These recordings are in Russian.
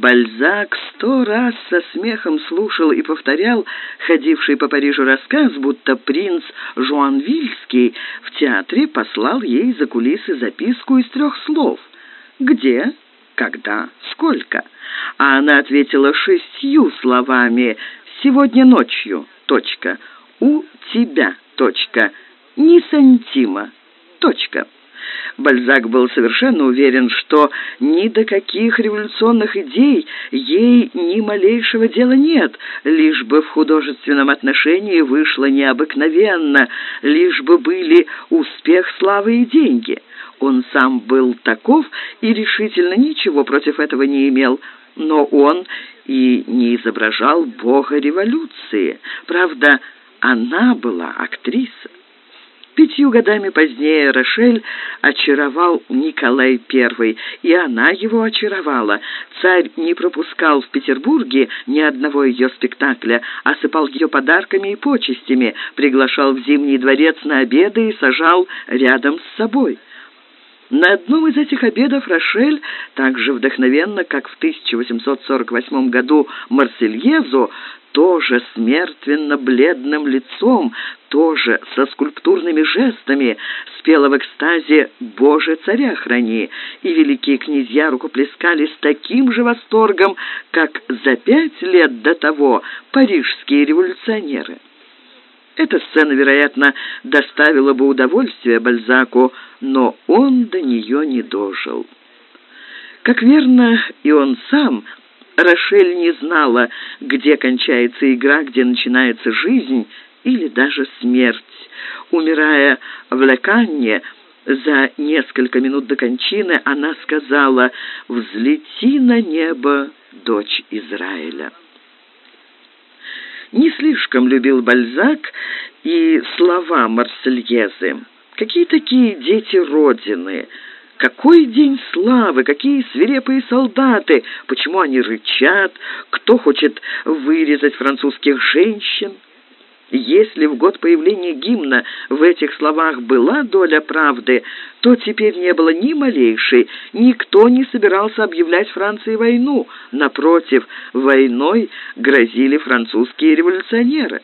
Бальзак сто раз со смехом слушал и повторял ходивший по Парижу рассказ, будто принц Жуанвильский в театре послал ей за кулисы записку из трех слов. «Где? Когда? Сколько?» А она ответила шестью словами «Сегодня ночью. Точка. У тебя. Точка. Ни сантима. Точка». Бальзак был совершенно уверен, что ни до каких революционных идей ей ни малейшего дела нет, лишь бы в художественном отношении вышло необыкновенно, лишь бы были успех, слава и деньги. Он сам был таков и решительно ничего против этого не имел, но он и не изображал бога революции. Правда, она была актриса. Пятью годами позднее Рошель очаровал Николай I, и она его очаровала. Царь не пропускал в Петербурге ни одного ее спектакля, осыпал ее подарками и почестями, приглашал в Зимний дворец на обеды и сажал рядом с собой. На одном из этих обедов Рошель, так же вдохновенно, как в 1848 году Марсельезу, тоже смертвенно бледным лицом, тоже со скульптурными жестами, спела в экстазе «Боже, царя храни», и великие князья рукоплескали с таким же восторгом, как за пять лет до того парижские революционеры. Эта сцена, вероятно, доставила бы удовольствие Бальзаку, но он до нее не дожил. Как верно, и он сам, Рошель не знала, где кончается игра, где начинается жизнь или даже смерть. Умирая в Леканне, за несколько минут до кончины она сказала «Взлети на небо, дочь Израиля» не слишком любил Бальзак и слова Марсельезы. Какие такие дети Родины? Какой день славы, какие свирепые солдаты, почему они рычат, кто хочет вырезать французских женщин? Если в год появления гимна в этих словах была доля правды, то теперь не было ни малейшей, никто не собирался объявлять Франции войну. Напротив, войной грозили французские революционеры.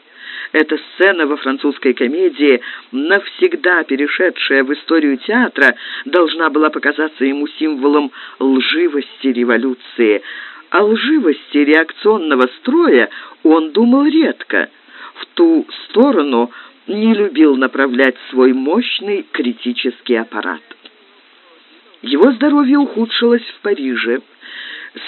Эта сцена во французской комедии, навсегда перешедшая в историю театра, должна была показаться ему символом лживости революции. О лживости реакционного строя он думал редко – в ту сторону не любил направлять свой мощный критический аппарат. Его здоровье ухудшилось в Париже.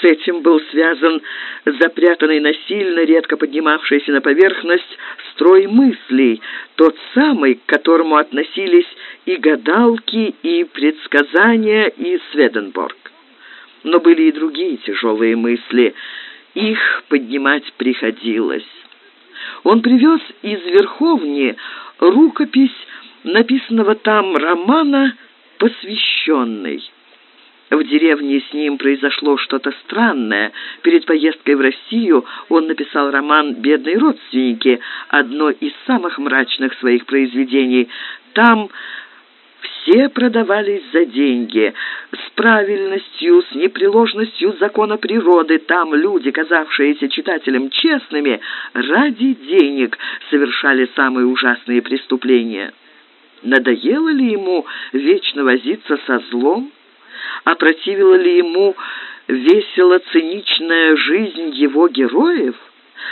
С этим был связан запрятанный насильно, редко поднимавшийся на поверхность строй мыслей, тот самый, к которому относились и гадалки, и предсказания, и Сведенборг. Но были и другие тяжелые мысли. Их поднимать приходилось. Он привез из Верховни рукопись написанного там романа «Посвященный». В деревне с ним произошло что-то странное. Перед поездкой в Россию он написал роман «Бедные родственники», одно из самых мрачных своих произведений. Там все продавались за деньги. С правильностью, с непреложностью закона природы там люди, казавшиеся читателям честными, ради денег совершали самые ужасные преступления. Надоело ли ему вечно возиться со злом? Опротивила ли ему весело-циничная жизнь его героев?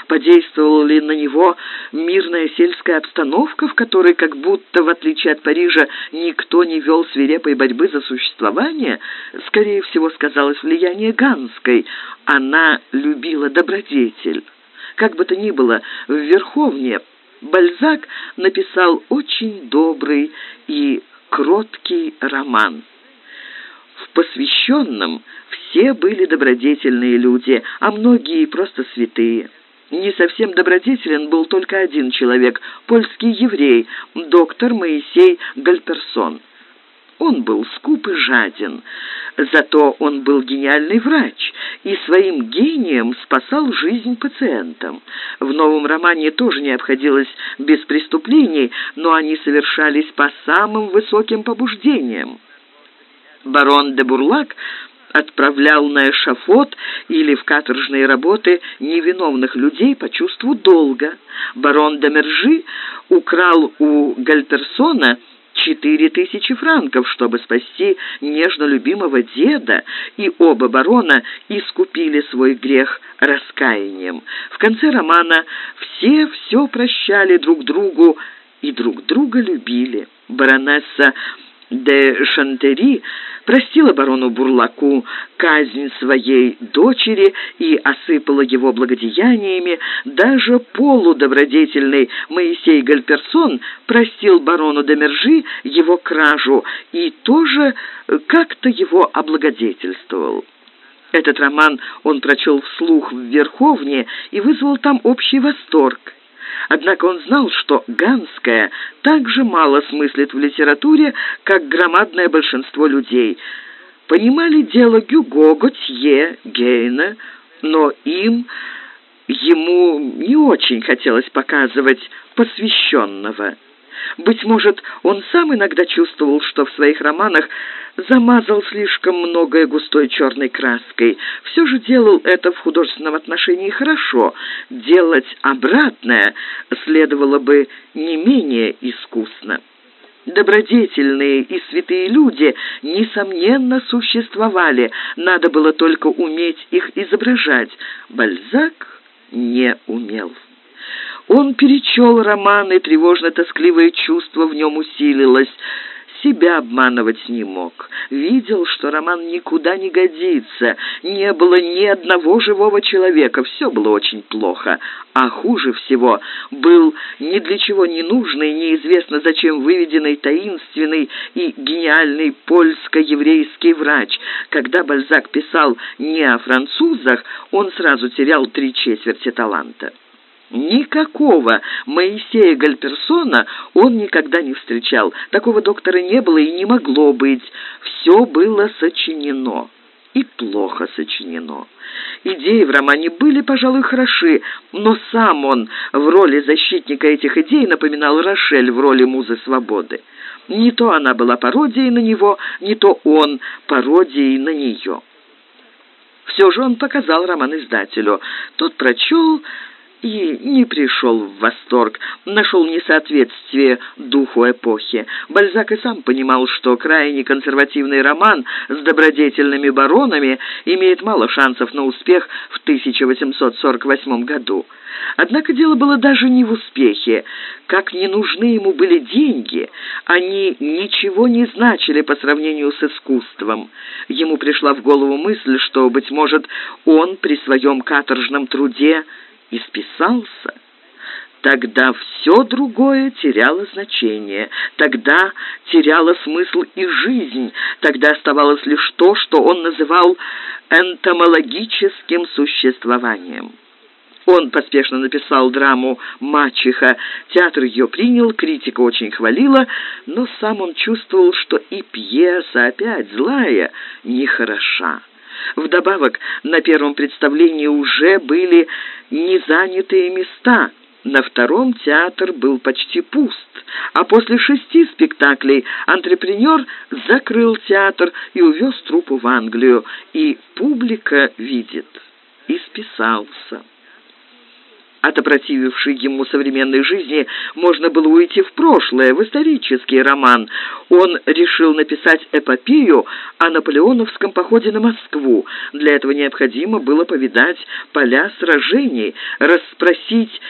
Подействовала ли на него мирная сельская обстановка, в которой, как будто, в отличие от Парижа, никто не вел свирепой борьбы за существование? Скорее всего, сказалось влияние Ганской. Она любила добродетель. Как бы то ни было, в Верховне Бальзак написал очень добрый и кроткий роман. В посвященном все были добродетельные люди, а многие просто святые. Не совсем добродетелен был только один человек, польский еврей, доктор Моисей Гальперсон. Он был скуп и жаден, зато он был гениальный врач и своим гением спасал жизнь пациентам. В новом романе тоже не обходилось без преступлений, но они совершались по самым высоким побуждениям. Барон де Бурлак отправлял на эшафот или в каторжные работы невиновных людей по чувству долга. Барон Демержи украл у Гальперсона четыре тысячи франков, чтобы спасти нежно любимого деда, и оба барона искупили свой грех раскаянием. В конце романа все все прощали друг другу и друг друга любили. Баронесса де Шантери простила барону Бурлаку казнь своей дочери и осыпала его благодеяниями. Даже полудобродетельный Моисей Гальперсон простил барону де Мержи его кражу и тоже как-то его облагодетельствовал. Этот роман он прочел вслух в Верховне и вызвал там общий восторг. Однако он знал, что Ганская так же мало смыслит в литературе, как громадное большинство людей. Понимали дело Гюго, Готье, Гейна, но им, ему не очень хотелось показывать посвященного. Быть может, он сам иногда чувствовал, что в своих романах замазал слишком многое густой черной краской. Все же делал это в художественном отношении хорошо. Делать обратное следовало бы не менее искусно. Добродетельные и святые люди, несомненно, существовали, надо было только уметь их изображать. Бальзак не умел. Он перечел роман, и тревожно-тоскливое чувство в нем усилилось. Себя обманывать не мог. Видел, что роман никуда не годится. Не было ни одного живого человека. Все было очень плохо. А хуже всего был ни для чего не нужный, неизвестно зачем выведенный таинственный и гениальный польско-еврейский врач. Когда Бальзак писал не о французах, он сразу терял три четверти таланта. Никакого Моисея Гальперсона он никогда не встречал. Такого доктора не было и не могло быть. Все было сочинено. И плохо сочинено. Идеи в романе были, пожалуй, хороши, но сам он в роли защитника этих идей напоминал Рошель в роли музы свободы. Не то она была пародией на него, не то он пародией на нее. Все же он показал роман издателю. Тот прочел и не пришел в восторг, нашел несоответствие духу эпохи. Бальзак и сам понимал, что крайне консервативный роман с добродетельными баронами имеет мало шансов на успех в 1848 году. Однако дело было даже не в успехе. Как не нужны ему были деньги, они ничего не значили по сравнению с искусством. Ему пришла в голову мысль, что, быть может, он при своем каторжном труде и списался, тогда все другое теряло значение, тогда теряло смысл и жизнь, тогда оставалось лишь то, что он называл энтомологическим существованием. Он поспешно написал драму «Мачеха». Театр ее принял, критика очень хвалила, но сам он чувствовал, что и пьеса опять злая, нехороша. Вдобавок, на первом представлении уже были незанятые места. На втором театр был почти пуст, а после шести спектаклей антрепренер закрыл театр и увез труппу в Англию, и публика видит, и списался. От опротивившей ему современной жизни можно было уйти в прошлое, в исторический роман. Он решил написать эпопею о наполеоновском походе на Москву. Для этого необходимо было повидать поля сражений, расспросить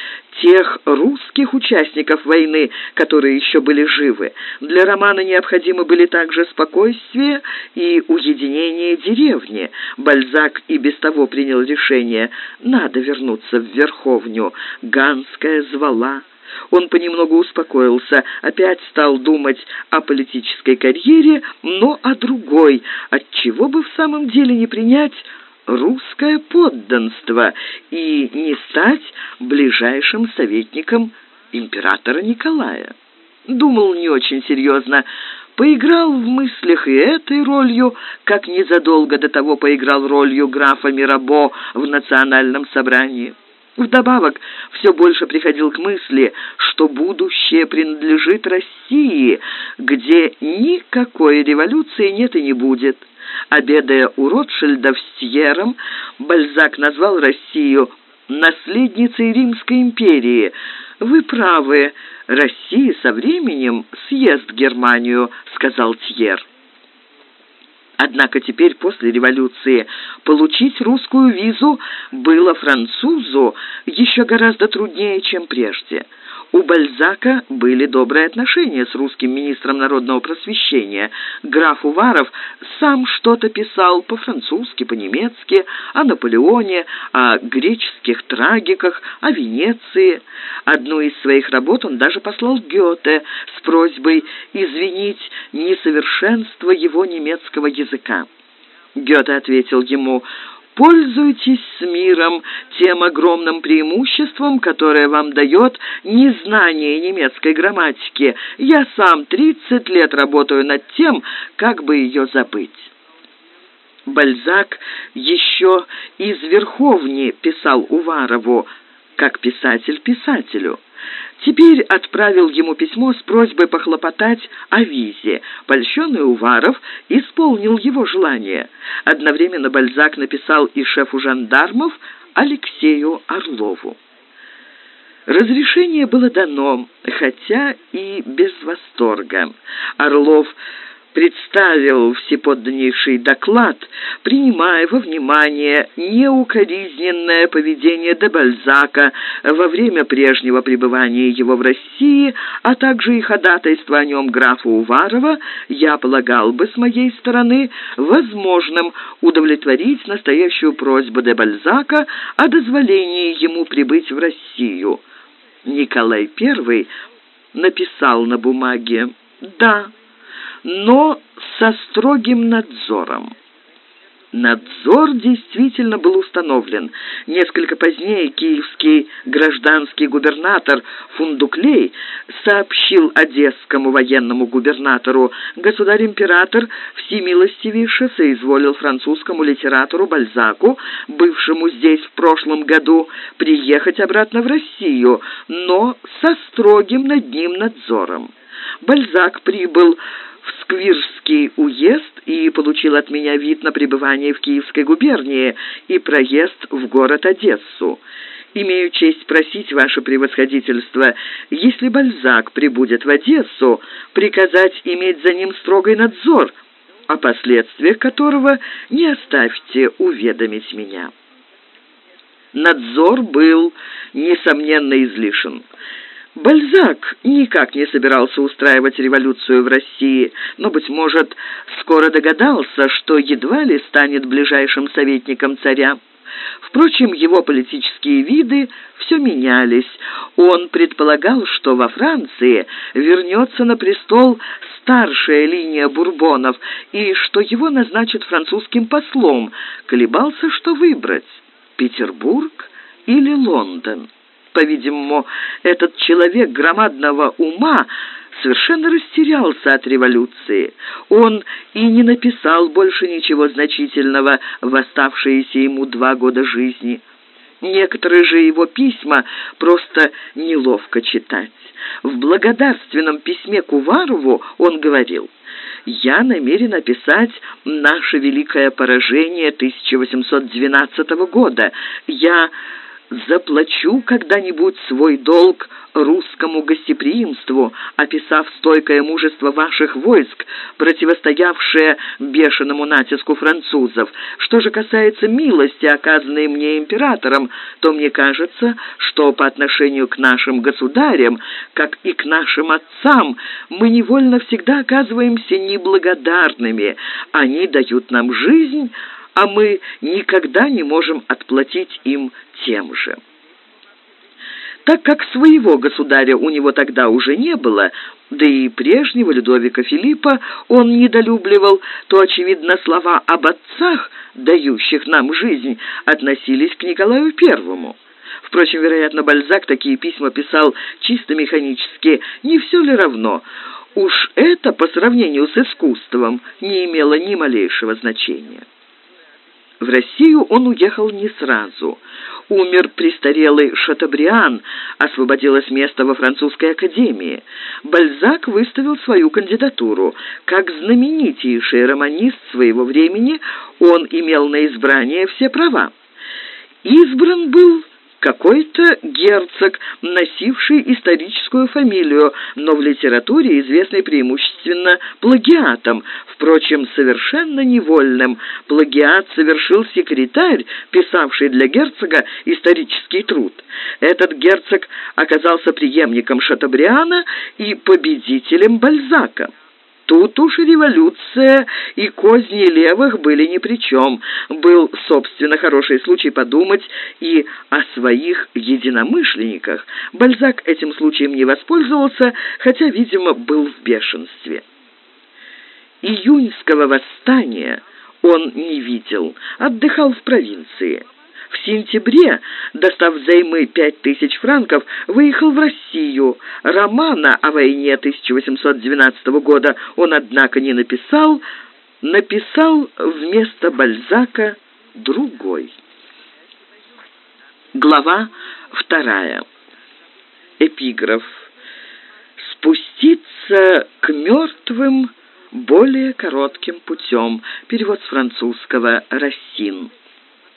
тех русских участников войны, которые еще были живы. Для романа необходимы были также спокойствие и уединение деревни. Бальзак и без того принял решение «надо вернуться в Верховню». Ганская звала. Он понемногу успокоился, опять стал думать о политической карьере, но о другой, отчего бы в самом деле не принять русское подданство и не стать ближайшим советником императора Николая. Думал не очень серьезно, поиграл в мыслях и этой ролью, как незадолго до того поиграл ролью графа Мирабо в национальном собрании. Вдобавок, все больше приходил к мысли, что будущее принадлежит России, где никакой революции нет и не будет – Обедая у Ротшильда в Стьером, Бальзак назвал Россию наследницей Римской империи. «Вы правы, Россия со временем съест Германию», — сказал Тьер. Однако теперь, после революции, получить русскую визу было французу еще гораздо труднее, чем прежде. У Бальзака были добрые отношения с русским министром народного просвещения. Граф Уваров сам что-то писал по-французски, по-немецки, о Наполеоне, о греческих трагиках, о Венеции. Одну из своих работ он даже послал Гёте с просьбой извинить несовершенство его немецкого языка. Гёте ответил ему Пользуйтесь с миром тем огромным преимуществом, которое вам дает незнание немецкой грамматики. Я сам 30 лет работаю над тем, как бы ее забыть. Бальзак еще из Верховни писал Уварову, как писатель писателю. Теперь отправил ему письмо с просьбой похлопотать о визе. Польщенный Уваров исполнил его желание. Одновременно Бальзак написал и шефу жандармов Алексею Орлову. Разрешение было дано, хотя и без восторга. Орлов представил всеподданнейший доклад, принимая во внимание неукоризненное поведение де Бальзака во время прежнего пребывания его в России, а также и ходатайство о нем графа Уварова, я полагал бы с моей стороны возможным удовлетворить настоящую просьбу де Бальзака о дозволении ему прибыть в Россию. Николай I написал на бумаге «Да» но со строгим надзором. Надзор действительно был установлен. Несколько позднее киевский гражданский губернатор Фундуклей сообщил одесскому военному губернатору, государь-император всемилостивейше соизволил французскому литератору Бальзаку, бывшему здесь в прошлом году, приехать обратно в Россию, но со строгим над ним надзором. Бальзак прибыл Сквирский уезд и получил от меня вид на пребывание в Киевской губернии и проезд в город Одессу. Имею честь просить ваше превосходительство, если Бальзак прибудет в Одессу, приказать иметь за ним строгий надзор, о последствиях которого не оставьте уведомить меня». Надзор был, несомненно, излишен. Бальзак никак не собирался устраивать революцию в России, но, быть может, скоро догадался, что едва ли станет ближайшим советником царя. Впрочем, его политические виды все менялись. Он предполагал, что во Франции вернется на престол старшая линия бурбонов и что его назначат французским послом. Колебался, что выбрать – Петербург или Лондон. По-видимому, этот человек громадного ума совершенно растерялся от революции. Он и не написал больше ничего значительного в оставшиеся ему два года жизни. Некоторые же его письма просто неловко читать. В благодарственном письме к Уварову он говорил «Я намерен описать наше великое поражение 1812 года. Я заплачу когда-нибудь свой долг русскому гостеприимству, описав стойкое мужество ваших войск, противостоявшее бешеному натиску французов. Что же касается милости, оказанной мне императором, то мне кажется, что по отношению к нашим государям, как и к нашим отцам, мы невольно всегда оказываемся неблагодарными. Они дают нам жизнь, а мы никогда не можем отплатить им тем же. Так как своего государя у него тогда уже не было, да и прежнего Людовика Филиппа он недолюбливал, то, очевидно, слова об отцах, дающих нам жизнь, относились к Николаю Первому. Впрочем, вероятно, Бальзак такие письма писал чисто механически. Не все ли равно? Уж это, по сравнению с искусством, не имело ни малейшего значения. В Россию он уехал не сразу. Умер престарелый Шатабриан, освободилось место во французской академии. Бальзак выставил свою кандидатуру. Как знаменитейший романист своего времени, он имел на избрание все права. Избран был какой-то герцог, носивший историческую фамилию, но в литературе известный преимущественно плагиатом, впрочем, совершенно невольным. Плагиат совершил секретарь, писавший для герцога исторический труд. Этот герцог оказался преемником Шатабриана и победителем Бальзака. Тут уж революция и козни левых были ни при чем. Был, собственно, хороший случай подумать и о своих единомышленниках. Бальзак этим случаем не воспользовался, хотя, видимо, был в бешенстве. Июньского восстания он не видел, отдыхал в провинции. В сентябре, достав взаймы пять тысяч франков, выехал в Россию. Романа о войне 1812 года он, однако, не написал, написал вместо Бальзака другой. Глава вторая. Эпиграф. «Спуститься к мертвым более коротким путем». Перевод с французского «Рассин».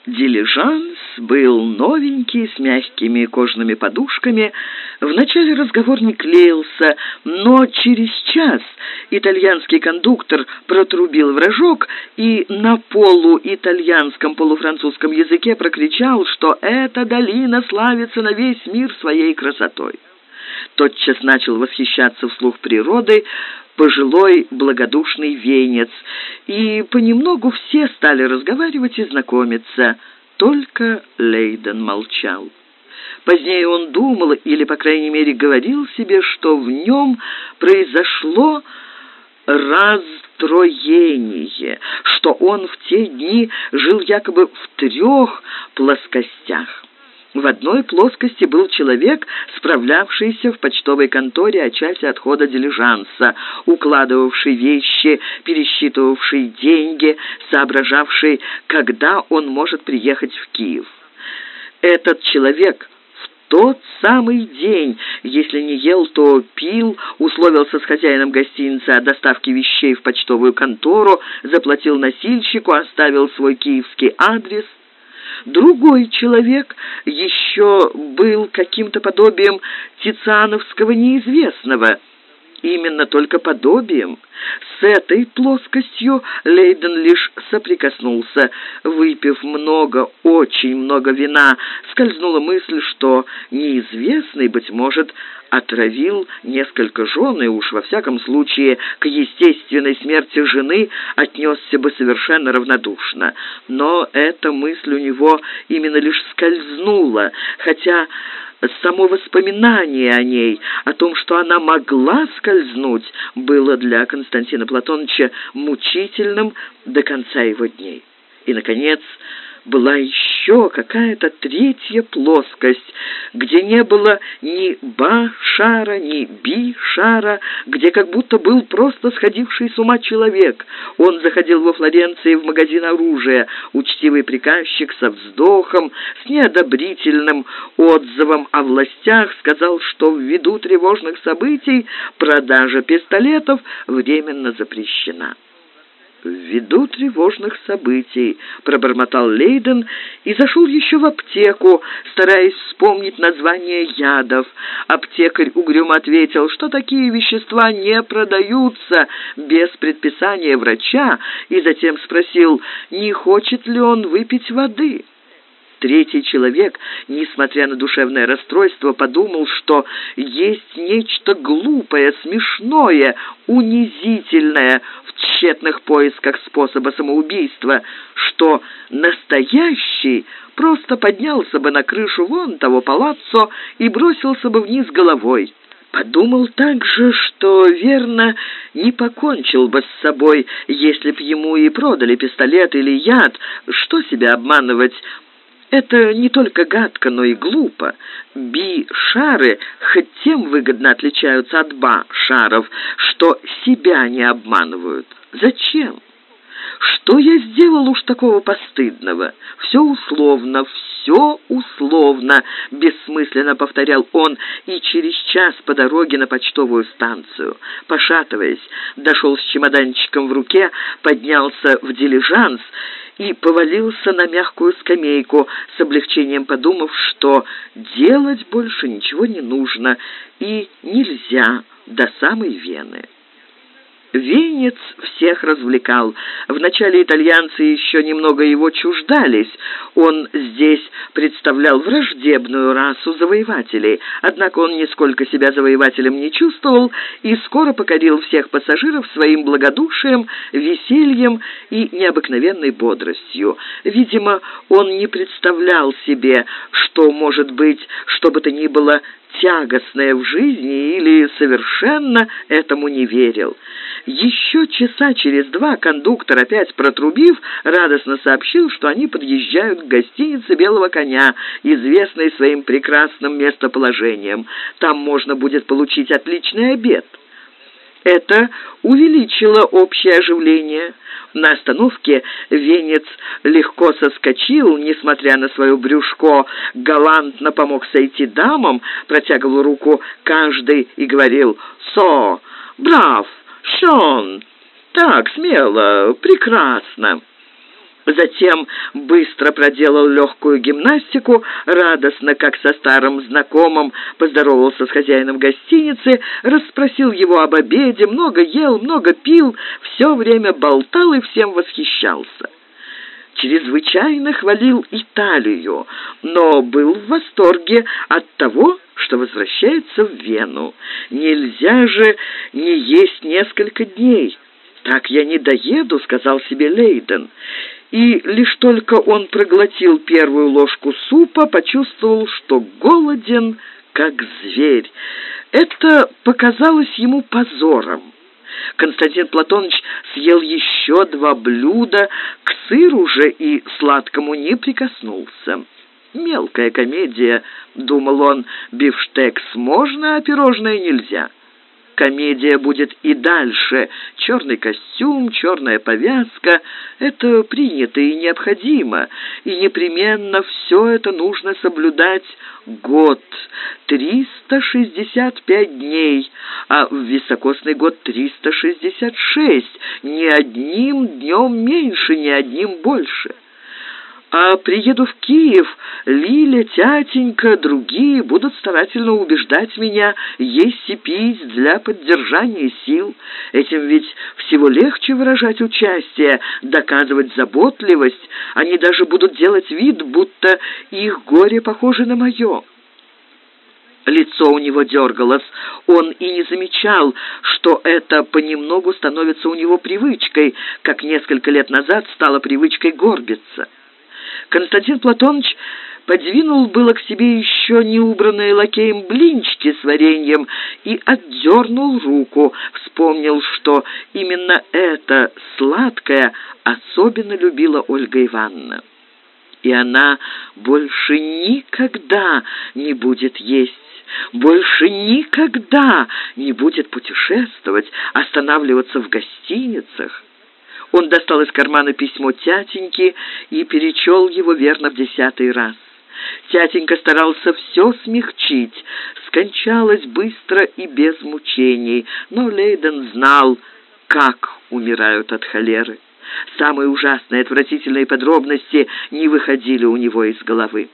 Дилижанс был новенький, с мягкими кожаными подушками. Вначале разговор не клеился, но через час итальянский кондуктор протрубил вражок и на полуитальянском полуфранцузском языке прокричал, что эта долина славится на весь мир своей красотой. Тотчас начал восхищаться вслух природой, пожилой благодушный венец, и понемногу все стали разговаривать и знакомиться. Только Лейден молчал. Позднее он думал, или, по крайней мере, говорил себе, что в нем произошло раздроение, что он в те дни жил якобы в трех плоскостях. В одной плоскости был человек, справлявшийся в почтовой конторе о часе отхода дилижанса, укладывавший вещи, пересчитывавший деньги, соображавший, когда он может приехать в Киев. Этот человек в тот самый день, если не ел, то пил, условился с хозяином гостиницы о доставке вещей в почтовую контору, заплатил носильщику, оставил свой киевский адрес – Другой человек еще был каким-то подобием Тициановского неизвестного, именно только подобием. С этой плоскостью Лейден лишь соприкоснулся. Выпив много, очень много вина, скользнула мысль, что неизвестный, быть может, отравил несколько жен, и уж во всяком случае к естественной смерти жены отнесся бы совершенно равнодушно. Но эта мысль у него именно лишь скользнула, хотя само воспоминание о ней, о том, что она могла скользнуть, было для Константина Платоновича мучительным до конца его дней. И, наконец, была еще какая-то третья плоскость, где не было ни ба-шара, ни би-шара, где как будто был просто сходивший с ума человек. Он заходил во Флоренции в магазин оружия, учтивый приказчик со вздохом, с неодобрительным отзывом о властях сказал, что ввиду тревожных событий продажа пистолетов временно запрещена. «Ввиду тревожных событий», — пробормотал Лейден и зашел еще в аптеку, стараясь вспомнить название ядов. Аптекарь угрюмо ответил, что такие вещества не продаются без предписания врача, и затем спросил, не хочет ли он выпить воды. Третий человек, несмотря на душевное расстройство, подумал, что есть нечто глупое, смешное, унизительное в тщетных поисках способа самоубийства, что настоящий просто поднялся бы на крышу вон того палаццо и бросился бы вниз головой. Подумал также, что, верно, не покончил бы с собой, если б ему и продали пистолет или яд. Что себя обманывать? Это не только гадко, но и глупо. Би-шары хоть тем выгодно отличаются от ба-шаров, что себя не обманывают. Зачем? Что я сделал уж такого постыдного? Все условно, все условно, бессмысленно повторял он, и через час по дороге на почтовую станцию, пошатываясь, дошел с чемоданчиком в руке, поднялся в дилижанс и повалился на мягкую скамейку, с облегчением подумав, что делать больше ничего не нужно и нельзя до самой Вены. Венец всех развлекал. Вначале итальянцы еще немного его чуждались. Он здесь представлял враждебную расу завоевателей. Однако он нисколько себя завоевателем не чувствовал и скоро покорил всех пассажиров своим благодушием, весельем и необыкновенной бодростью. Видимо, он не представлял себе, что может быть, что бы то ни было тягостное в жизни или совершенно этому не верил. Еще часа через два кондуктор, опять протрубив, радостно сообщил, что они подъезжают к гостинице «Белого коня», известной своим прекрасным местоположением. Там можно будет получить отличный обед. Это увеличило общее оживление. На остановке Венец легко соскочил, несмотря на свое брюшко, галантно помог сойти дамам, протягивал руку каждый и говорил «Со! Брав! Шон! Так, смело, прекрасно!» Затем быстро проделал легкую гимнастику, радостно, как со старым знакомым, поздоровался с хозяином гостиницы, расспросил его об обеде, много ел, много пил, все время болтал и всем восхищался. Чрезвычайно хвалил Италию, но был в восторге от того, что возвращается в Вену. Нельзя же не есть несколько дней. «Так я не доеду», — сказал себе Лейден и лишь только он проглотил первую ложку супа, почувствовал, что голоден, как зверь. Это показалось ему позором. Константин Платоныч съел еще два блюда, к сыру же и сладкому не прикоснулся. «Мелкая комедия», — думал он, — «бифштекс можно, а пирожное нельзя» комедия будет и дальше. Черный костюм, черная повязка — это принято и необходимо. И непременно все это нужно соблюдать год. 365 дней, а в високосный год 366. Ни одним днем меньше, ни одним больше. А приеду в Киев, Лиля, тятенька, другие будут старательно убеждать меня есть и пить для поддержания сил. Этим ведь всего легче выражать участие, доказывать заботливость. Они даже будут делать вид, будто их горе похоже на мое. Лицо у него дергалось. Он и не замечал, что это понемногу становится у него привычкой, как несколько лет назад стало привычкой горбиться. Константин Платоныч подвинул было к себе еще не убранные лакеем блинчики с вареньем и отдернул руку, вспомнил, что именно это сладкое особенно любила Ольга Ивановна. И она больше никогда не будет есть, больше никогда не будет путешествовать, останавливаться в гостиницах. Он достал из кармана письмо тятеньки и перечел его верно в десятый раз. Тятенька старался все смягчить, скончалась быстро и без мучений, но Лейден знал, как умирают от холеры. Самые ужасные, отвратительные подробности не выходили у него из головы.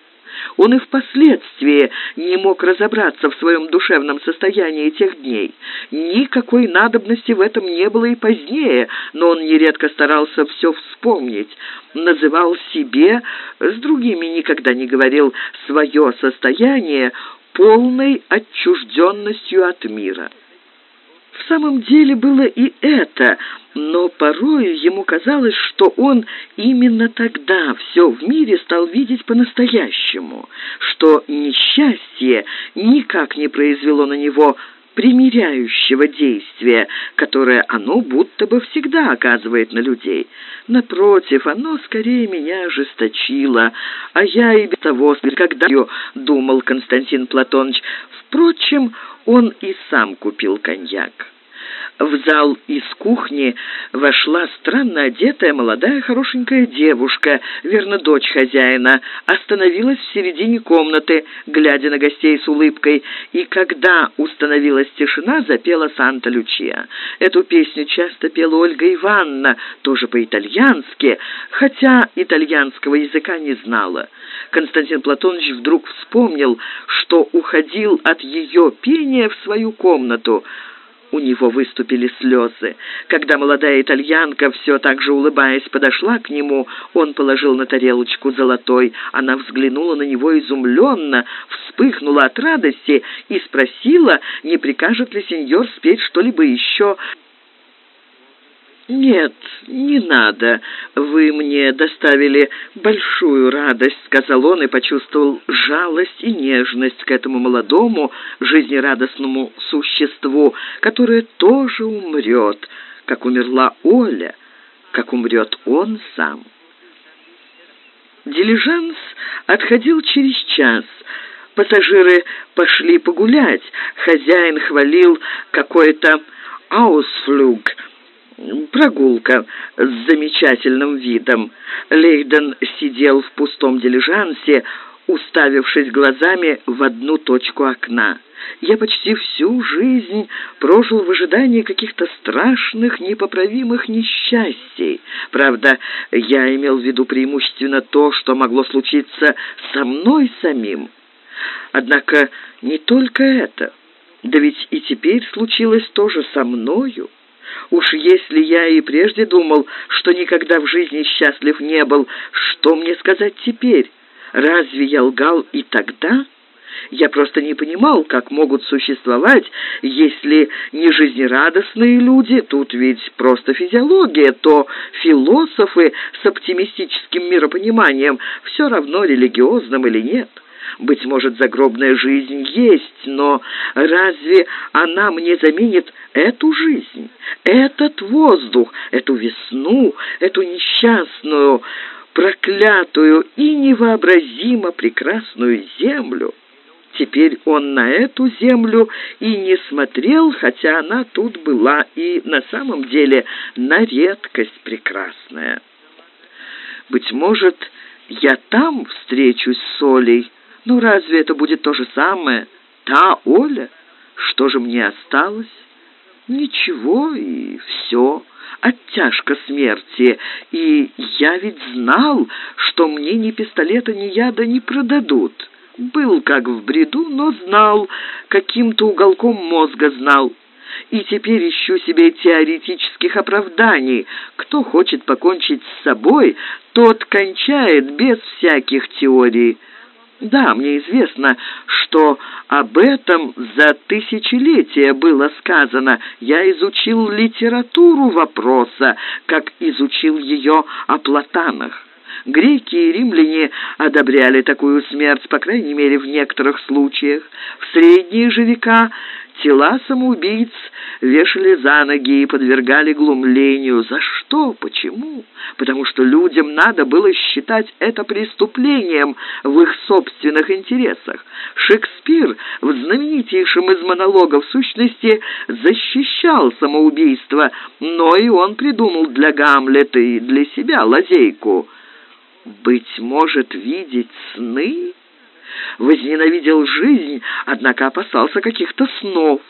Он и впоследствии не мог разобраться в своем душевном состоянии тех дней. Никакой надобности в этом не было и позднее, но он нередко старался все вспомнить. Называл себе, с другими никогда не говорил, свое состояние полной отчужденностью от мира. В самом деле было и это, но порою ему казалось, что он именно тогда все в мире стал видеть по-настоящему, что несчастье никак не произвело на него примиряющего действия, которое оно будто бы всегда оказывает на людей. Напротив, оно скорее меня ожесточило, а я и без того, когда ее думал Константин Платоныч. Впрочем, он и сам купил коньяк. В зал из кухни вошла странно одетая молодая хорошенькая девушка, верно, дочь хозяина, остановилась в середине комнаты, глядя на гостей с улыбкой, и когда установилась тишина, запела «Санта-Лючия». Эту песню часто пела Ольга Ивановна, тоже по-итальянски, хотя итальянского языка не знала. Константин Платонович вдруг вспомнил, что уходил от ее пения в свою комнату – у него выступили слезы. Когда молодая итальянка, все так же улыбаясь, подошла к нему, он положил на тарелочку золотой. Она взглянула на него изумленно, вспыхнула от радости и спросила, не прикажет ли сеньор спеть что-либо еще. «Нет, не надо. Вы мне доставили большую радость», — сказал он и почувствовал жалость и нежность к этому молодому, жизнерадостному существу, которое тоже умрет, как умерла Оля, как умрет он сам. Дилижанс отходил через час. Пассажиры пошли погулять. Хозяин хвалил какой-то «аусфлюг», прогулка с замечательным видом. Лейден сидел в пустом дилижансе, уставившись глазами в одну точку окна. Я почти всю жизнь прожил в ожидании каких-то страшных, непоправимых несчастий. Правда, я имел в виду преимущественно то, что могло случиться со мной самим. Однако не только это. Да ведь и теперь случилось то же со мною. Уж если я и прежде думал, что никогда в жизни счастлив не был, что мне сказать теперь? Разве я лгал и тогда? Я просто не понимал, как могут существовать, если не жизнерадостные люди, тут ведь просто физиология, то философы с оптимистическим миропониманием, все равно религиозным или нет. Быть может, загробная жизнь есть, но разве она мне заменит эту жизнь, этот воздух, эту весну, эту несчастную, проклятую и невообразимо прекрасную землю? Теперь он на эту землю и не смотрел, хотя она тут была и на самом деле на редкость прекрасная. Быть может, я там встречусь с Олей, ну, разве это будет то же самое? Та Оля? Что же мне осталось? Ничего и все. Оттяжка смерти. И я ведь знал, что мне ни пистолета, ни яда не продадут. Был как в бреду, но знал, каким-то уголком мозга знал. И теперь ищу себе теоретических оправданий. Кто хочет покончить с собой, тот кончает без всяких теорий. Да, мне известно, что об этом за тысячелетия было сказано. Я изучил литературу вопроса, как изучил ее о платанах. Греки и римляне одобряли такую смерть, по крайней мере, в некоторых случаях. В средние же века Тела самоубийц вешали за ноги и подвергали глумлению. За что? Почему? Потому что людям надо было считать это преступлением в их собственных интересах. Шекспир в знаменитейшем из монологов в сущности защищал самоубийство, но и он придумал для Гамлета и для себя лазейку. «Быть может, видеть сны?» Возненавидел жизнь, однако опасался каких-то снов,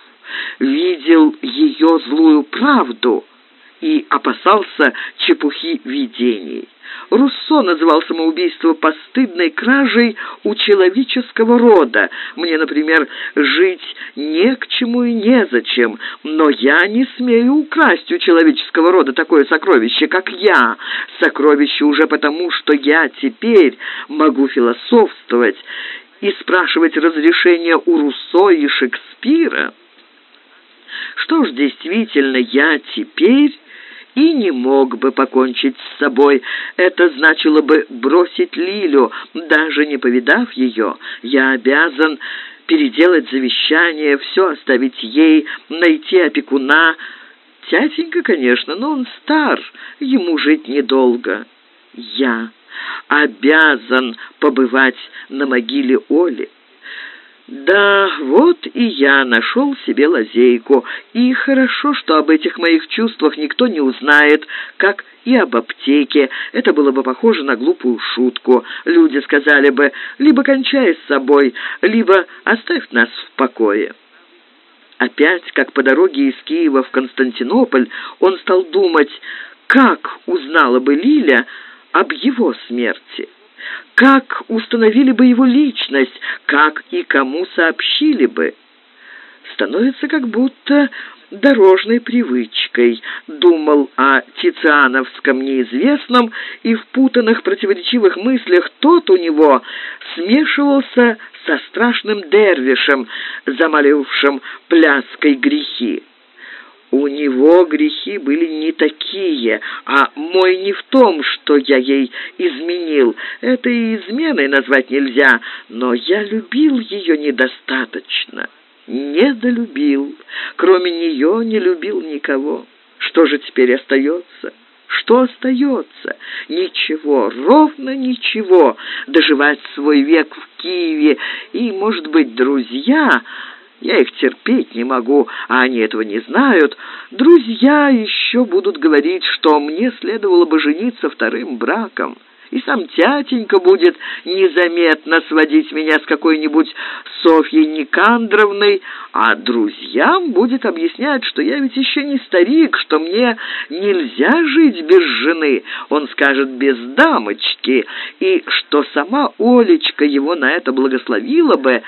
видел ее злую правду и опасался чепухи видений. Руссо называл самоубийство постыдной кражей у человеческого рода. Мне, например, жить не к чему и незачем, но я не смею украсть у человеческого рода такое сокровище, как я. Сокровище уже потому, что я теперь могу философствовать и спрашивать разрешения у Руссо и Шекспира. Что ж, действительно, я теперь и не мог бы покончить с собой. Это значило бы бросить Лилю, даже не повидав ее. Я обязан переделать завещание, все оставить ей, найти опекуна. Тятенька, конечно, но он стар, ему жить недолго. Я обязан побывать на могиле Оли. Да, вот и я нашел себе лазейку, и хорошо, что об этих моих чувствах никто не узнает, как и об аптеке. Это было бы похоже на глупую шутку. Люди сказали бы, либо кончай с собой, либо оставь нас в покое. Опять, как по дороге из Киева в Константинополь, он стал думать, как узнала бы Лиля об его смерти как установили бы его личность, как и кому сообщили бы. Становится как будто дорожной привычкой, думал о Тициановском неизвестном, и в путанных противоречивых мыслях тот у него смешивался со страшным дервишем, замалившим пляской грехи. У него грехи были не такие, а мой не в том, что я ей изменил. Это и изменой назвать нельзя, но я любил ее недостаточно. Недолюбил. Кроме нее не любил никого. Что же теперь остается? Что остается? Ничего, ровно ничего. Доживать свой век в Киеве и, может быть, друзья я их терпеть не могу, а они этого не знают. Друзья еще будут говорить, что мне следовало бы жениться вторым браком. И сам тятенька будет незаметно сводить меня с какой-нибудь Софьей Никандровной, а друзьям будет объяснять, что я ведь еще не старик, что мне нельзя жить без жены, он скажет без дамочки, и что сама Олечка его на это благословила бы,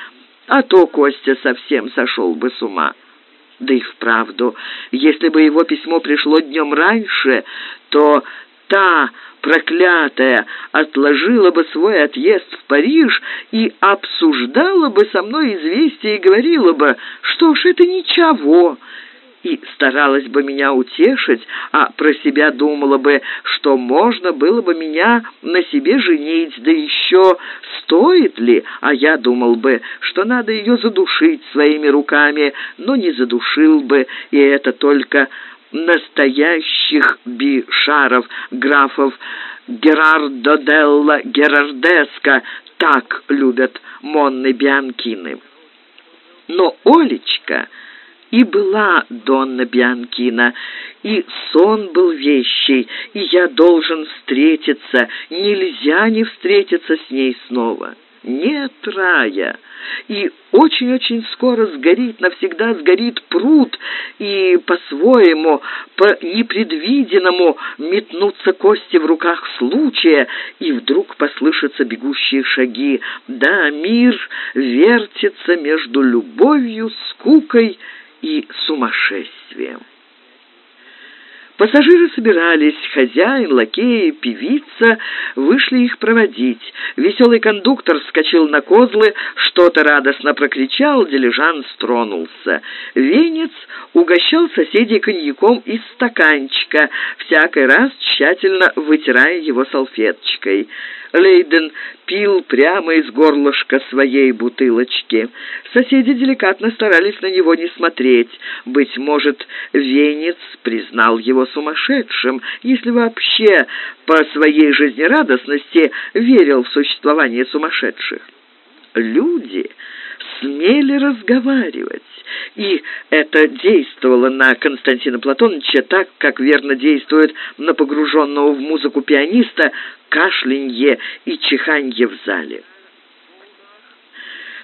а то Костя совсем сошел бы с ума. Да и вправду, если бы его письмо пришло днем раньше, то та проклятая отложила бы свой отъезд в Париж и обсуждала бы со мной известие и говорила бы, что ж, это ничего, и старалась бы меня утешить, а про себя думала бы, что можно было бы меня на себе женить, да еще стоит ли, а я думал бы, что надо ее задушить своими руками, но не задушил бы, и это только настоящих бишаров, графов Герардо Делла Герардеско так любят Монны Бианкины. Но Олечка и была Донна Бианкина, и сон был вещий, и я должен встретиться, нельзя не встретиться с ней снова. Нет рая, и очень-очень скоро сгорит, навсегда сгорит пруд, и по-своему, по-непредвиденному метнутся кости в руках случая, и вдруг послышатся бегущие шаги. Да, мир вертится между любовью, скукой и сумасшествием. Пассажиры собирались, хозяин, лакеи, певица вышли их проводить. Веселый кондуктор вскочил на козлы, что-то радостно прокричал, дилижанс тронулся. Венец угощал соседей коньяком из стаканчика, всякий раз тщательно вытирая его салфеточкой. Лейден пил прямо из горлышка своей бутылочки. Соседи деликатно старались на него не смотреть. Быть может, Венец признал его сумасшедшим, если вообще по своей жизнерадостности верил в существование сумасшедших. Люди смели разговаривать, и это действовало на Константина Платоновича так, как верно действует на погруженного в музыку пианиста кашлянье и чиханье в зале.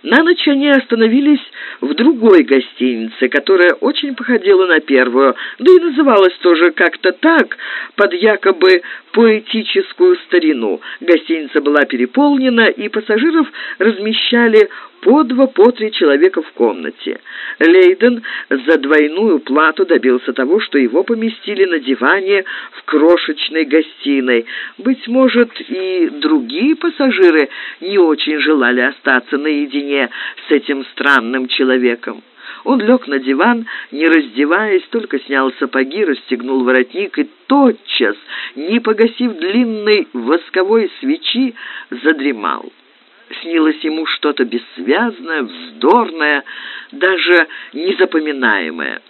На ночь они остановились в другой гостинице, которая очень походила на первую, да и называлась тоже как-то так, под якобы поэтическую старину. Гостиница была переполнена, и пассажиров размещали по два, по три человека в комнате. Лейден за двойную плату добился того, что его поместили на диване в крошечной гостиной. Быть может, и другие пассажиры не очень желали остаться наедине с этим странным человеком. Он лег на диван, не раздеваясь, только снял сапоги, расстегнул воротник и тотчас, не погасив длинной восковой свечи, задремал снилось ему что-то бессвязное, вздорное, даже незапоминаемое.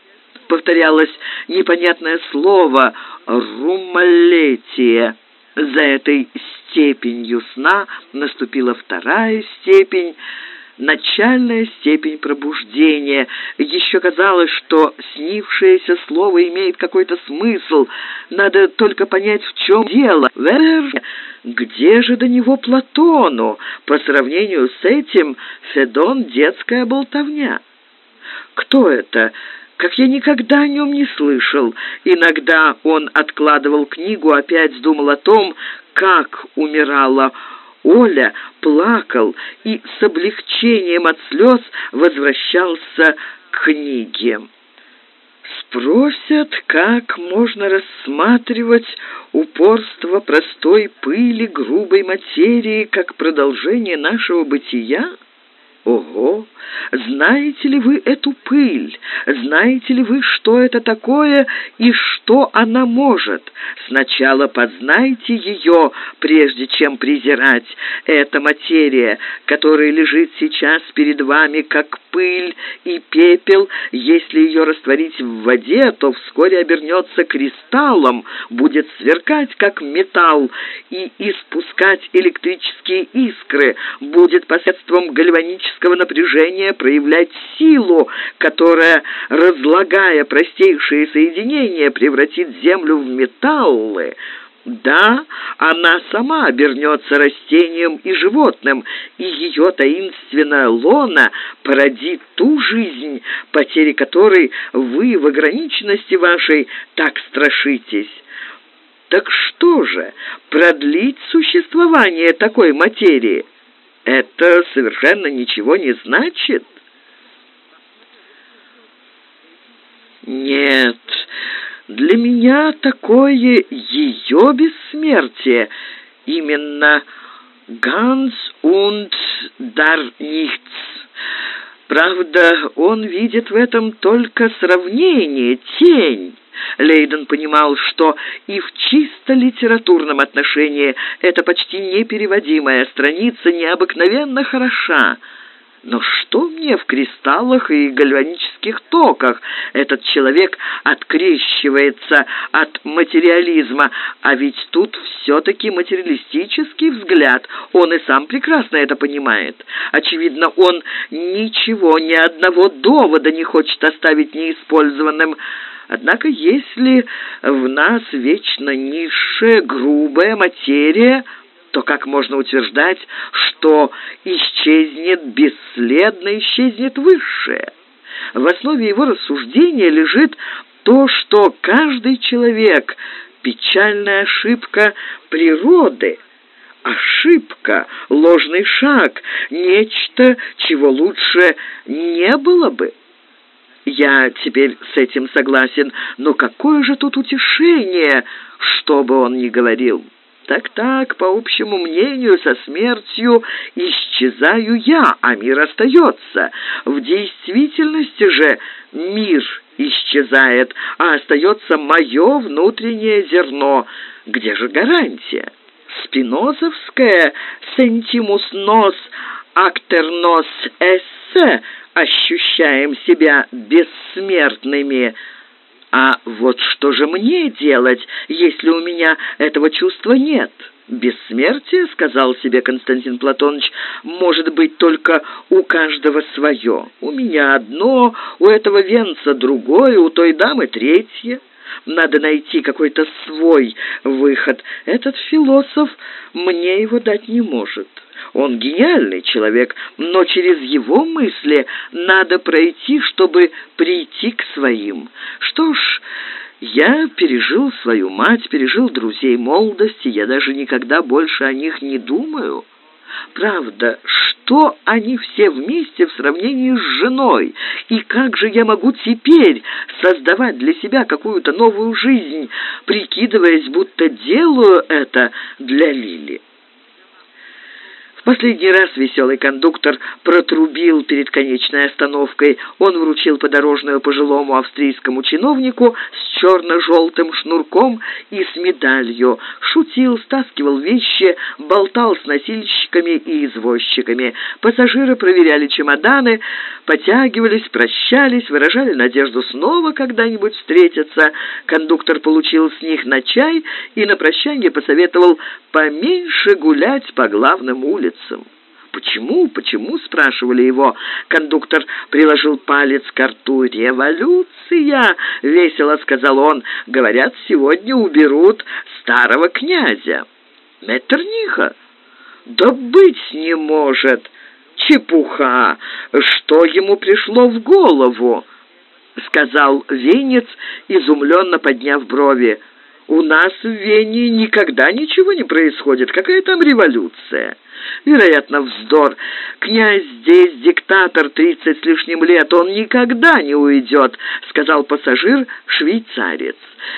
Повторялось непонятное слово «румалетие». За этой степенью сна наступила вторая степень, начальная степень пробуждения. Еще казалось, что снившееся слово имеет какой-то смысл. Надо только понять, в чем дело. Где же до него Платону? По сравнению с этим Федон — детская болтовня. Кто это? Как я никогда о нем не слышал. Иногда он откладывал книгу, опять думал о том, как умирала Оля плакал и с облегчением от слез возвращался к книге. Спросят, как можно рассматривать упорство простой пыли грубой материи как продолжение нашего бытия? Ого! Знаете ли вы эту пыль? Знаете ли вы, что это такое и что она может? Сначала познайте ее, прежде чем презирать. Эта материя, которая лежит сейчас перед вами, как пыль и пепел, если ее растворить в воде, то вскоре обернется кристаллом, будет сверкать, как металл, и испускать электрические искры, будет посредством гальванического напряжения проявлять силу, которая, разлагая простейшие соединения, превратит Землю в металлы, да, она сама обернется растением и животным, и ее таинственная лона породит ту жизнь, потери которой вы в ограниченности вашей так страшитесь. Так что же, продлить существование такой материи? Это совершенно ничего не значит? Нет, для меня такое ее бессмертие, именно «Ганс und dar nichts». Правда, он видит в этом только сравнение, тень. Лейден понимал, что и в чисто литературном отношении эта почти непереводимая страница необыкновенно хороша. Но что мне в кристаллах и гальванических токах? Этот человек открещивается от материализма, а ведь тут все-таки материалистический взгляд. Он и сам прекрасно это понимает. Очевидно, он ничего, ни одного довода не хочет оставить неиспользованным. Однако если в нас вечно низшая, грубая материя то как можно утверждать, что исчезнет бесследно, исчезнет высшее? В основе его рассуждения лежит то, что каждый человек – печальная ошибка природы, ошибка, ложный шаг, нечто, чего лучше не было бы. Я теперь с этим согласен, но какое же тут утешение, что бы он ни говорил. Так-так, по общему мнению, со смертью исчезаю я, а мир остается. В действительности же мир исчезает, а остается мое внутреннее зерно. Где же гарантия? Спинозовская «сентимус нос актернос эссе» ощущаем себя бессмертными – а вот что же мне делать, если у меня этого чувства нет? Бессмертие, сказал себе Константин Платонович, может быть только у каждого свое. У меня одно, у этого венца другое, у той дамы третье. Надо найти какой-то свой выход. Этот философ мне его дать не может. Он гениальный человек, но через его мысли надо пройти, чтобы прийти к своим. Что ж, я пережил свою мать, пережил друзей молодости, я даже никогда больше о них не думаю. Правда, что они все вместе в сравнении с женой? И как же я могу теперь создавать для себя какую-то новую жизнь, прикидываясь, будто делаю это для Лили? Последний раз веселый кондуктор протрубил перед конечной остановкой. Он вручил подорожную пожилому австрийскому чиновнику с черно-желтым шнурком и с медалью. Шутил, стаскивал вещи, болтал с носильщиками и извозчиками. Пассажиры проверяли чемоданы, потягивались, прощались, выражали надежду снова когда-нибудь встретиться. Кондуктор получил с них на чай и на прощание посоветовал поменьше гулять по главным улицам улицам. «Почему? Почему?» — спрашивали его. Кондуктор приложил палец к рту. «Революция!» — весело сказал он. «Говорят, сегодня уберут старого князя». «Меттерниха?» «Да быть не может!» «Чепуха! Что ему пришло в голову?» — сказал Венец, изумленно подняв брови. «У нас в Вене никогда ничего не происходит. Какая там революция?» «Вероятно, вздор. Князь здесь диктатор тридцать с лишним лет. Он никогда не уйдет», — сказал пассажир-швейцарец.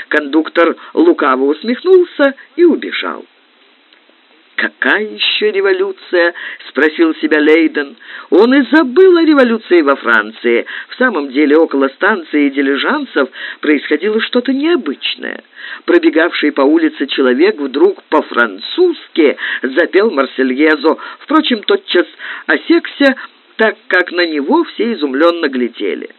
Кондуктор лукаво усмехнулся и убежал. «Какая еще революция?» — спросил себя Лейден. Он и забыл о революции во Франции. В самом деле около станции дилижансов происходило что-то необычное. Пробегавший по улице человек вдруг по-французски запел Марсельезу. Впрочем, тотчас осекся, так как на него все изумленно глядели.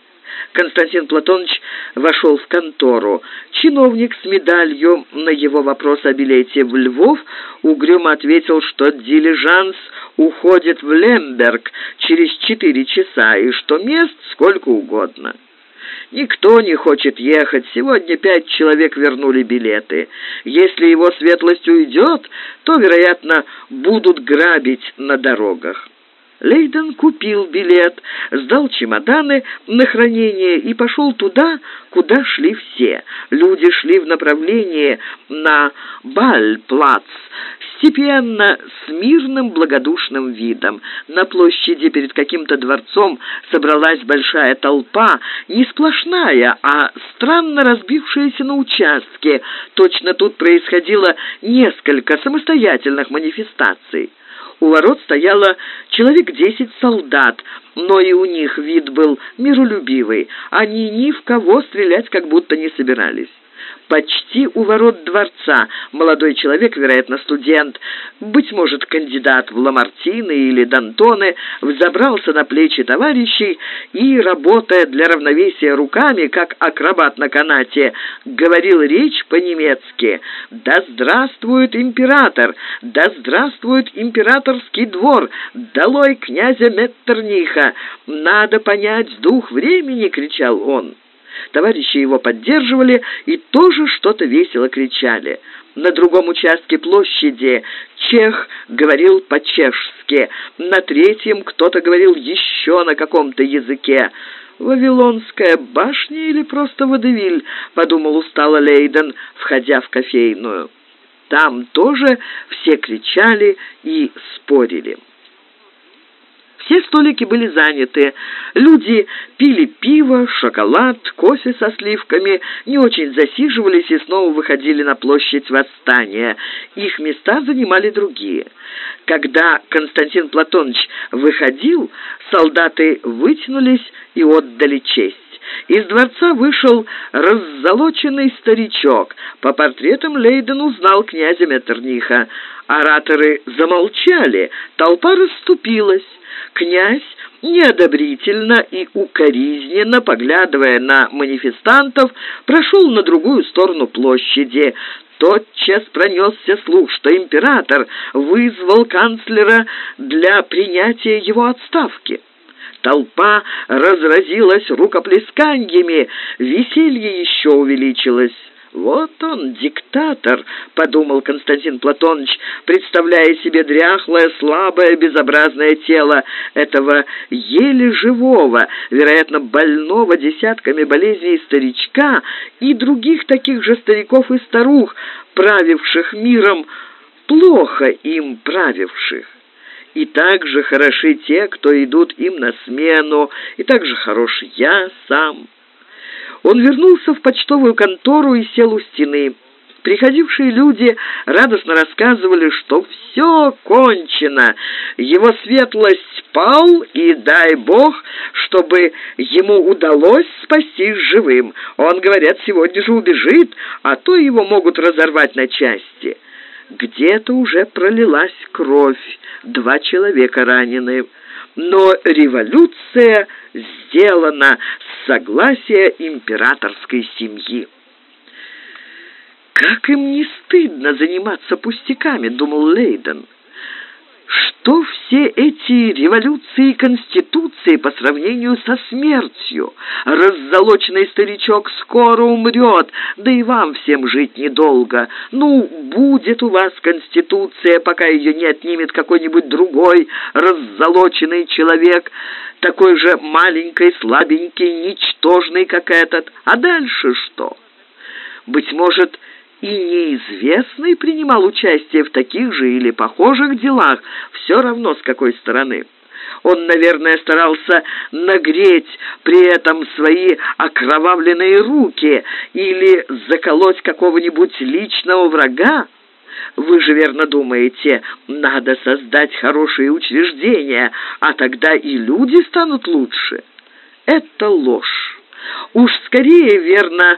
Константин Платонович вошел в контору. Чиновник с медалью на его вопрос о билете в Львов угрюмо ответил, что дилижанс уходит в Лемберг через четыре часа и что мест сколько угодно. Никто не хочет ехать. Сегодня пять человек вернули билеты. Если его светлость уйдет, то, вероятно, будут грабить на дорогах. Лейден купил билет, сдал чемоданы на хранение и пошел туда, куда шли все. Люди шли в направлении на Бальплац, степенно, с мирным благодушным видом. На площади перед каким-то дворцом собралась большая толпа, не сплошная, а странно разбившаяся на участке. Точно тут происходило несколько самостоятельных манифестаций. У ворот стояло человек десять солдат, но и у них вид был миролюбивый. Они ни в кого стрелять как будто не собирались почти у ворот дворца. Молодой человек, вероятно, студент, быть может, кандидат в Ламартины или Д'Антоне, взобрался на плечи товарищей и, работая для равновесия руками, как акробат на канате, говорил речь по-немецки. «Да здравствует император! Да здравствует императорский двор! Долой князя Меттерниха! Надо понять дух времени!» — кричал он. Товарищи его поддерживали и тоже что-то весело кричали. На другом участке площади чех говорил по-чешски, на третьем кто-то говорил еще на каком-то языке. «Вавилонская башня или просто водевиль?» — подумал устало Лейден, входя в кофейную. Там тоже все кричали и спорили. Все столики были заняты. Люди пили пиво, шоколад, кофе со сливками, не очень засиживались и снова выходили на площадь Восстания. Их места занимали другие. Когда Константин Платонович выходил, солдаты вытянулись и отдали честь. Из дворца вышел раззолоченный старичок. По портретам Лейден узнал князя Меттерниха. Ораторы замолчали, толпа расступилась. Князь неодобрительно и укоризненно, поглядывая на манифестантов, прошел на другую сторону площади. Тотчас пронесся слух, что император вызвал канцлера для принятия его отставки. Толпа разразилась рукоплесканиями, веселье еще увеличилось. «Вот он, диктатор», — подумал Константин Платоныч, представляя себе дряхлое, слабое, безобразное тело этого еле живого, вероятно, больного десятками болезней старичка и других таких же стариков и старух, правивших миром, плохо им правивших. И так же хороши те, кто идут им на смену, и так же хорош я сам». Он вернулся в почтовую контору и сел у стены. Приходившие люди радостно рассказывали, что все кончено. Его светлость пал, и дай бог, чтобы ему удалось спастись живым. Он, говорят, сегодня же убежит, а то его могут разорвать на части. Где-то уже пролилась кровь, два человека ранены но революция сделана с согласия императорской семьи. «Как им не стыдно заниматься пустяками», — думал Лейден. Что все эти революции и конституции по сравнению со смертью? Раззолоченный старичок скоро умрет, да и вам всем жить недолго. Ну, будет у вас конституция, пока ее не отнимет какой-нибудь другой раззолоченный человек, такой же маленький, слабенький, ничтожный, как этот. А дальше что? Быть может, и неизвестный принимал участие в таких же или похожих делах, все равно с какой стороны. Он, наверное, старался нагреть при этом свои окровавленные руки или заколоть какого-нибудь личного врага. Вы же верно думаете, надо создать хорошие учреждения, а тогда и люди станут лучше. Это ложь. Уж скорее верно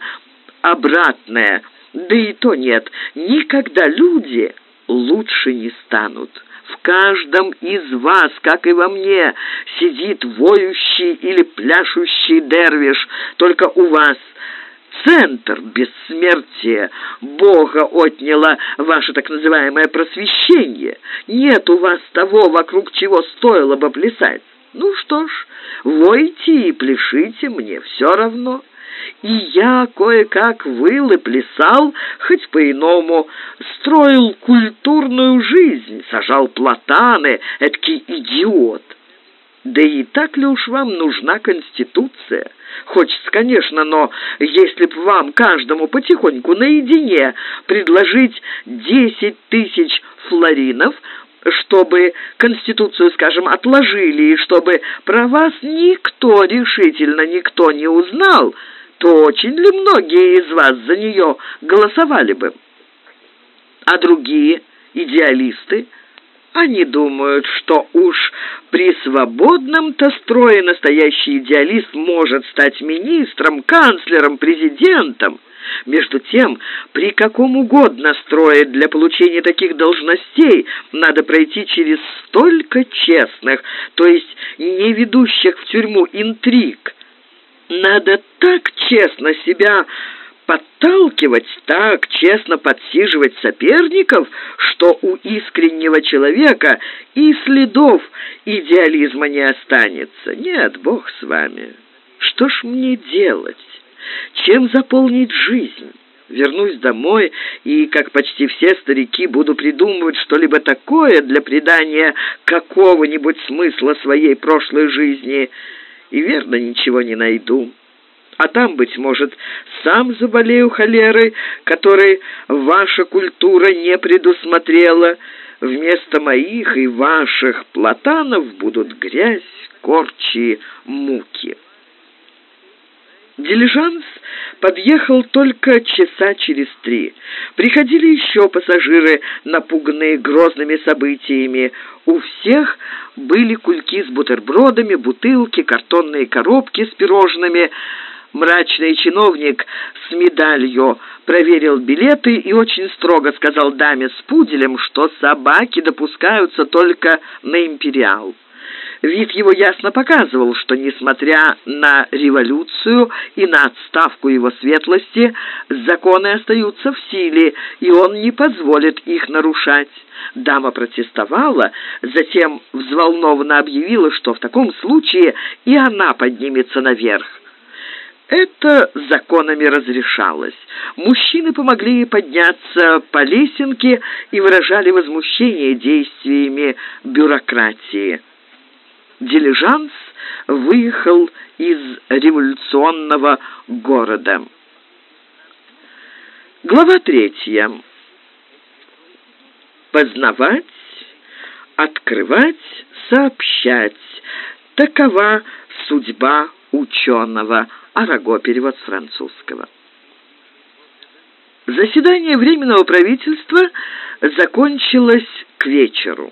обратное – да и то нет, никогда люди лучше не станут. В каждом из вас, как и во мне, сидит воющий или пляшущий дервиш, только у вас центр бессмертия. Бога отняло ваше так называемое просвещение. Нет у вас того, вокруг чего стоило бы плясать. Ну что ж, войте и пляшите, мне все равно» и я кое-как выл и плясал, хоть по-иному, строил культурную жизнь, сажал платаны, эдакий идиот. Да и так ли уж вам нужна Конституция? Хочется, конечно, но если б вам каждому потихоньку наедине предложить десять тысяч флоринов, чтобы Конституцию, скажем, отложили, и чтобы про вас никто, решительно никто не узнал, то очень ли многие из вас за нее голосовали бы? А другие идеалисты, они думают, что уж при свободном-то строе настоящий идеалист может стать министром, канцлером, президентом. Между тем, при каком угодно строе для получения таких должностей надо пройти через столько честных, то есть не ведущих в тюрьму интриг, надо так честно себя подталкивать, так честно подсиживать соперников, что у искреннего человека и следов идеализма не останется. Нет, Бог с вами. Что ж мне делать? Чем заполнить жизнь? Вернусь домой и, как почти все старики, буду придумывать что-либо такое для придания какого-нибудь смысла своей прошлой жизни – и верно ничего не найду. А там, быть может, сам заболею холерой, которой ваша культура не предусмотрела. Вместо моих и ваших платанов будут грязь, корчи, муки». Дилижанс подъехал только часа через три. Приходили еще пассажиры, напуганные грозными событиями. У всех были кульки с бутербродами, бутылки, картонные коробки с пирожными. Мрачный чиновник с медалью проверил билеты и очень строго сказал даме с пуделем, что собаки допускаются только на «Империал». Вид его ясно показывал, что, несмотря на революцию и на отставку его светлости, законы остаются в силе, и он не позволит их нарушать. Дама протестовала, затем взволнованно объявила, что в таком случае и она поднимется наверх. Это законами разрешалось. Мужчины помогли ей подняться по лесенке и выражали возмущение действиями бюрократии дилижанс выехал из революционного города. Глава третья. Познавать, открывать, сообщать. Такова судьба ученого. Араго, перевод с французского. Заседание Временного правительства закончилось к вечеру.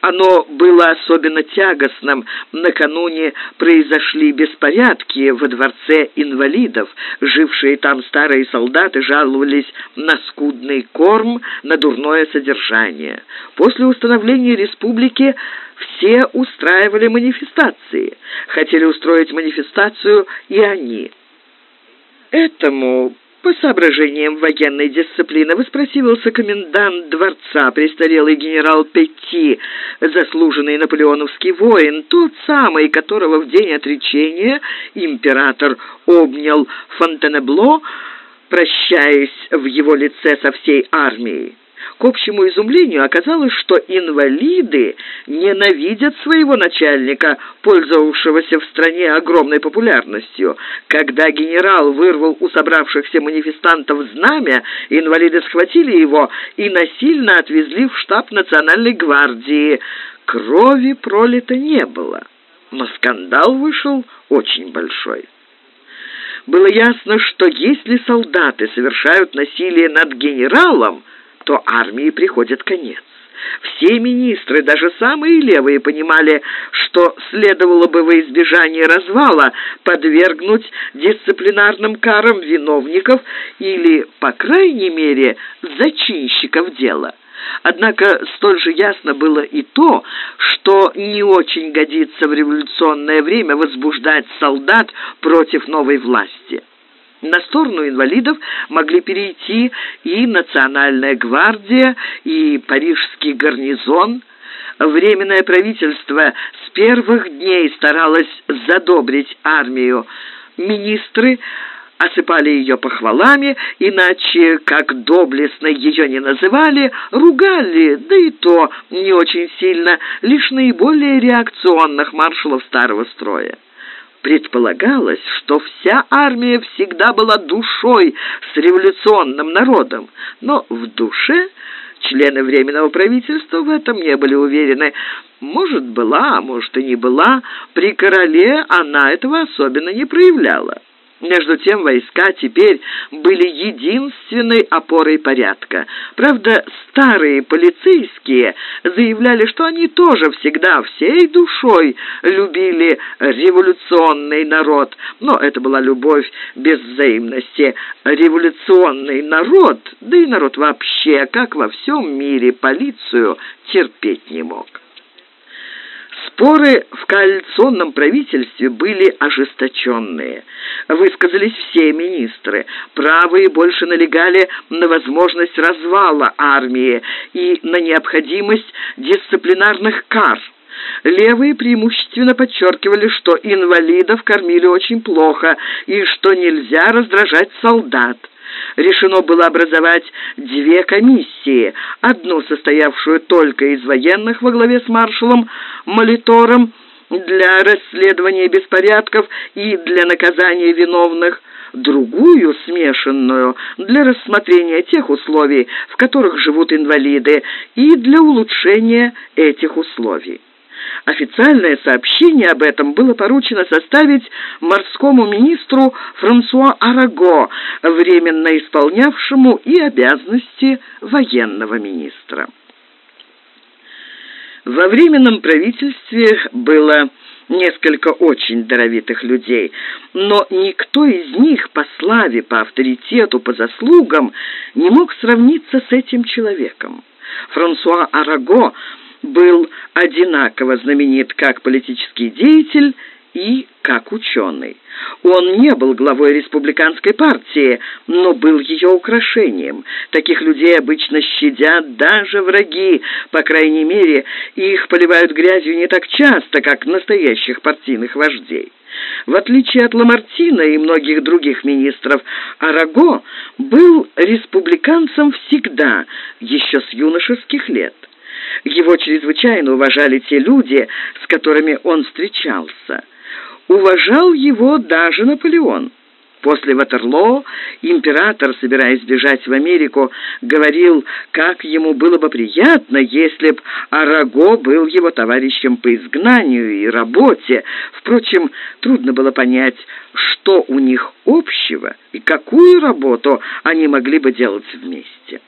Оно было особенно тягостным. Накануне произошли беспорядки во дворце инвалидов. Жившие там старые солдаты жаловались на скудный корм, на дурное содержание. После установления республики все устраивали манифестации. Хотели устроить манифестацию и они. Этому По соображениям военной дисциплины воспротивился комендант дворца, престарелый генерал Петти, заслуженный наполеоновский воин, тот самый, которого в день отречения император обнял Фонтенебло, прощаясь в его лице со всей армией. К общему изумлению оказалось, что инвалиды ненавидят своего начальника, пользовавшегося в стране огромной популярностью. Когда генерал вырвал у собравшихся манифестантов знамя, инвалиды схватили его и насильно отвезли в штаб Национальной гвардии. Крови пролито не было, но скандал вышел очень большой. Было ясно, что если солдаты совершают насилие над генералом, то армии приходит конец. Все министры, даже самые левые, понимали, что следовало бы во избежание развала подвергнуть дисциплинарным карам виновников или, по крайней мере, зачинщиков дела. Однако столь же ясно было и то, что не очень годится в революционное время возбуждать солдат против новой власти. На сторону инвалидов могли перейти и Национальная гвардия, и Парижский гарнизон. Временное правительство с первых дней старалось задобрить армию. Министры осыпали ее похвалами, иначе, как доблестно ее не называли, ругали, да и то не очень сильно, лишь наиболее реакционных маршалов старого строя. Предполагалось, что вся армия всегда была душой с революционным народом, но в душе члены Временного правительства в этом не были уверены. Может, была, а может и не была. При короле она этого особенно не проявляла. Между тем войска теперь были единственной опорой порядка. Правда, старые полицейские заявляли, что они тоже всегда всей душой любили революционный народ. Но это была любовь без взаимности. Революционный народ, да и народ вообще, как во всем мире, полицию терпеть не мог. Споры в коалиционном правительстве были ожесточенные. Высказались все министры. Правые больше налегали на возможность развала армии и на необходимость дисциплинарных кар. Левые преимущественно подчеркивали, что инвалидов кормили очень плохо и что нельзя раздражать солдат решено было образовать две комиссии, одну состоявшую только из военных во главе с маршалом Молитором для расследования беспорядков и для наказания виновных, другую, смешанную, для рассмотрения тех условий, в которых живут инвалиды, и для улучшения этих условий. Официальное сообщение об этом было поручено составить морскому министру Франсуа Араго, временно исполнявшему и обязанности военного министра. Во временном правительстве было несколько очень даровитых людей, но никто из них по славе, по авторитету, по заслугам не мог сравниться с этим человеком. Франсуа Араго был одинаково знаменит как политический деятель и как ученый. Он не был главой республиканской партии, но был ее украшением. Таких людей обычно щадят даже враги, по крайней мере, их поливают грязью не так часто, как настоящих партийных вождей. В отличие от Ламартина и многих других министров, Араго был республиканцем всегда, еще с юношеских лет. Его чрезвычайно уважали те люди, с которыми он встречался. Уважал его даже Наполеон. После Ватерлоо император, собираясь бежать в Америку, говорил, как ему было бы приятно, если б Араго был его товарищем по изгнанию и работе. Впрочем, трудно было понять, что у них общего и какую работу они могли бы делать вместе.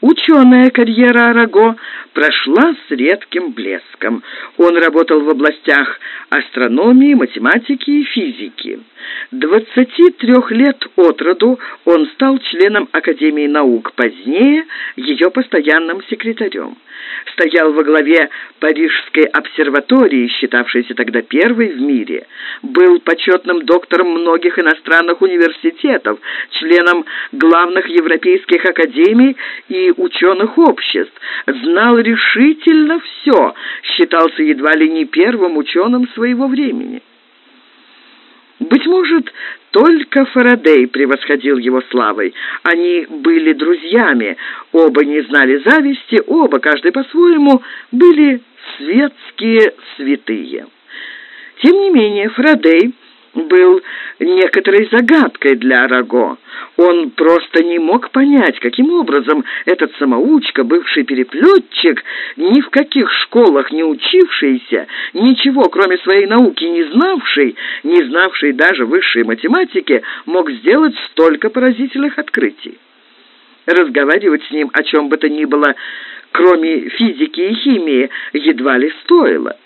Ученая карьера Араго прошла с редким блеском. Он работал в областях астрономии, математики и физики. 23 лет от роду он стал членом Академии наук, позднее ее постоянным секретарем. Стоял во главе Парижской обсерватории, считавшейся тогда первой в мире, был почетным доктором многих иностранных университетов, членом главных европейских академий и ученых обществ, знал решительно все, считался едва ли не первым ученым своего времени. Быть может, только Фарадей превосходил его славой. Они были друзьями, оба не знали зависти, оба, каждый по-своему, были светские святые. Тем не менее, Фарадей был некоторой загадкой для Раго. Он просто не мог понять, каким образом этот самоучка, бывший переплетчик, ни в каких школах не учившийся, ничего, кроме своей науки, не знавший, не знавший даже высшей математики, мог сделать столько поразительных открытий. Разговаривать с ним о чем бы то ни было, кроме физики и химии, едва ли стоило.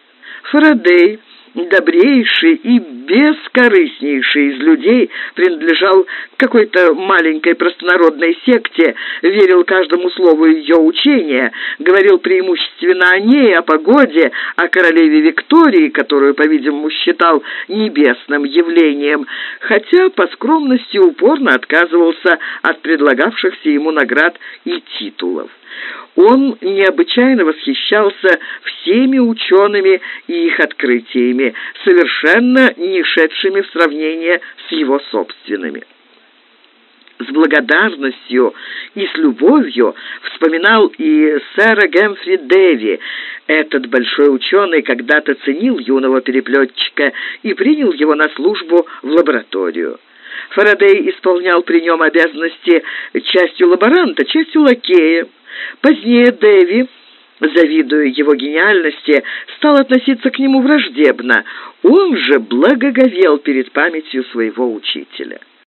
Фарадей добрейший и бескорыстнейший из людей, принадлежал какой-то маленькой простонародной секте, верил каждому слову ее учения, говорил преимущественно о ней, о погоде, о королеве Виктории, которую, по-видимому, считал небесным явлением, хотя по скромности упорно отказывался от предлагавшихся ему наград и титулов. Он необычайно восхищался всеми учеными и их открытиями, совершенно не шедшими в сравнение с его собственными. С благодарностью и с любовью вспоминал и сэра Гэмфри Дэви. Этот большой ученый когда-то ценил юного переплетчика и принял его на службу в лабораторию. Фарадей исполнял при нем обязанности частью лаборанта, частью лакея. Позднее Дэви, завидуя его гениальности, стал относиться к нему враждебно. Он же благоговел перед памятью своего учителя.